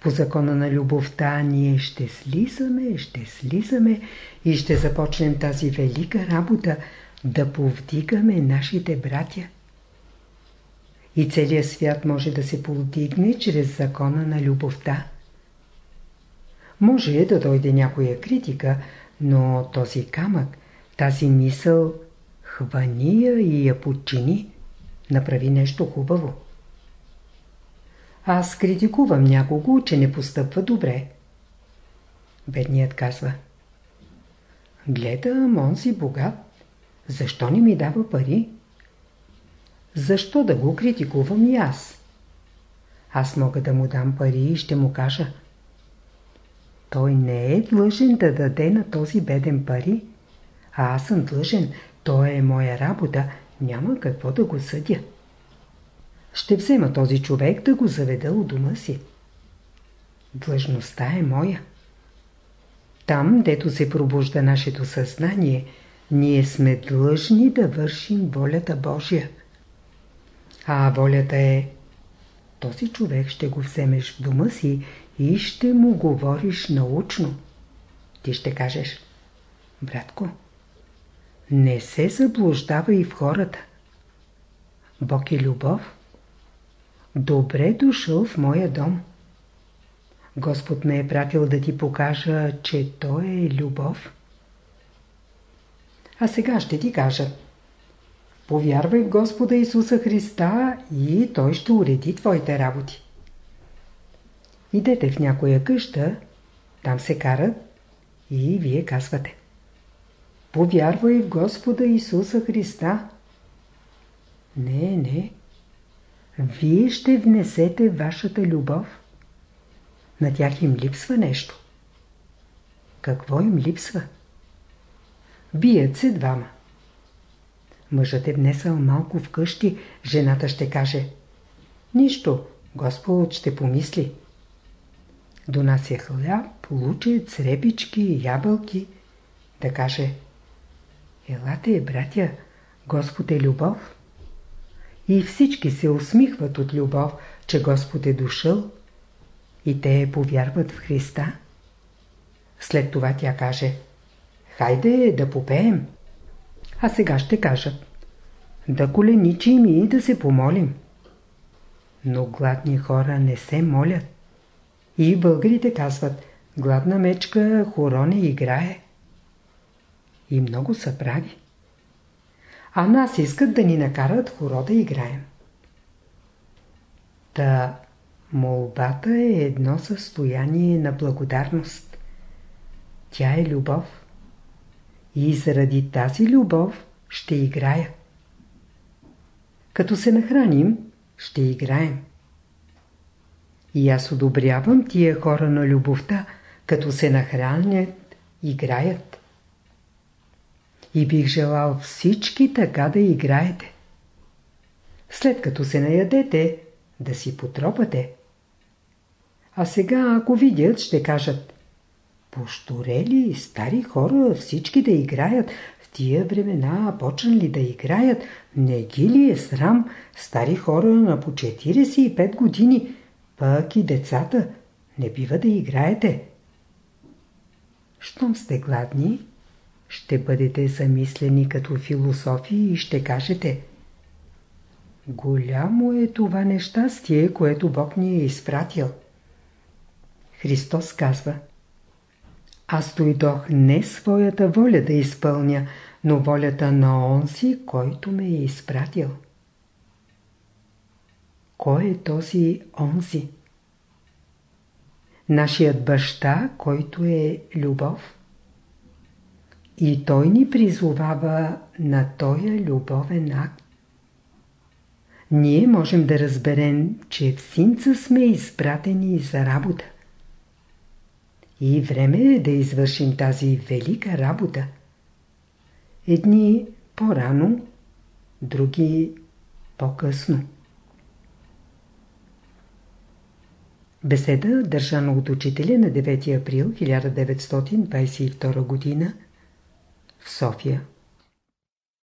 A: По закона на любовта ние ще слизаме, ще слизаме и ще започнем тази велика работа да повдигаме нашите братя. И целият свят може да се повдигне чрез закона на любовта. Може да дойде някоя критика, но този камък, тази мисъл, хвани я и я подчини, направи нещо хубаво. Аз критикувам някого, че не постъпва добре. Бедният казва. Гледам, он си богат. Защо не ми дава пари? Защо да го критикувам и аз? Аз мога да му дам пари и ще му кажа. Той не е длъжен да даде на този беден пари, а аз съм длъжен. То е моя работа. Няма какво да го съдя ще взема този човек да го заведа у дома си. Длъжността е моя. Там, дето се пробужда нашето съзнание, ние сме длъжни да вършим волята Божия. А волята е този човек ще го вземеш в дома си и ще му говориш научно. Ти ще кажеш, братко, не се заблуждава и в хората. Бог е любов. Добре дошъл в моя дом. Господ ме е пратил да ти покажа, че Той е любов. А сега ще ти кажа. Повярвай в Господа Исуса Христа и Той ще уреди твоите работи. Идете в някоя къща, там се карат и вие казвате. Повярвай в Господа Исуса Христа. Не, не вие ще внесете вашата любов. На тях им липсва нещо. Какво им липсва? Бият се двама. Мъжът е внесъл малко вкъщи, жената ще каже Нищо, Господ ще помисли. Донася хляб, лучец, репички, ябълки. Да каже Елате, братя, Господ е любов и всички се усмихват от любов, че Господ е дошъл и те повярват в Христа. След това тя каже Хайде да попеем. А сега ще кажат Да коленичим и да се помолим. Но гладни хора не се молят. И българите казват Гладна мечка хоро не играе. И много са прави. А нас искат да ни накарат хоро да играем. Та молбата е едно състояние на благодарност. Тя е любов. И заради тази любов ще играя. Като се нахраним, ще играем. И аз одобрявам тия хора на любовта, като се нахранят, играят. И бих желал всички така да играете. След като се наядете, да си потропате. А сега, ако видят, ще кажат Пошторели, стари хора, всички да играят. В тия времена почнали да играят. Не ги ли е срам? Стари хора на по 45 години, пък и децата. Не бива да играете. Щом сте гладни, ще бъдете замислени като философи и ще кажете Голямо е това нещастие, което Бог ни е изпратил. Христос казва Аз дойдох не своята воля да изпълня, но волята на онзи, който ме е изпратил. Кой е този онзи? Нашият баща, който е любов. И той ни призовава на този любовен акт. Ние можем да разберем, че в синца сме изпратени за работа. И време е да извършим тази велика работа. Едни по-рано, други по-късно. Беседа, държана от учителя на 9 април 1922 г. в София.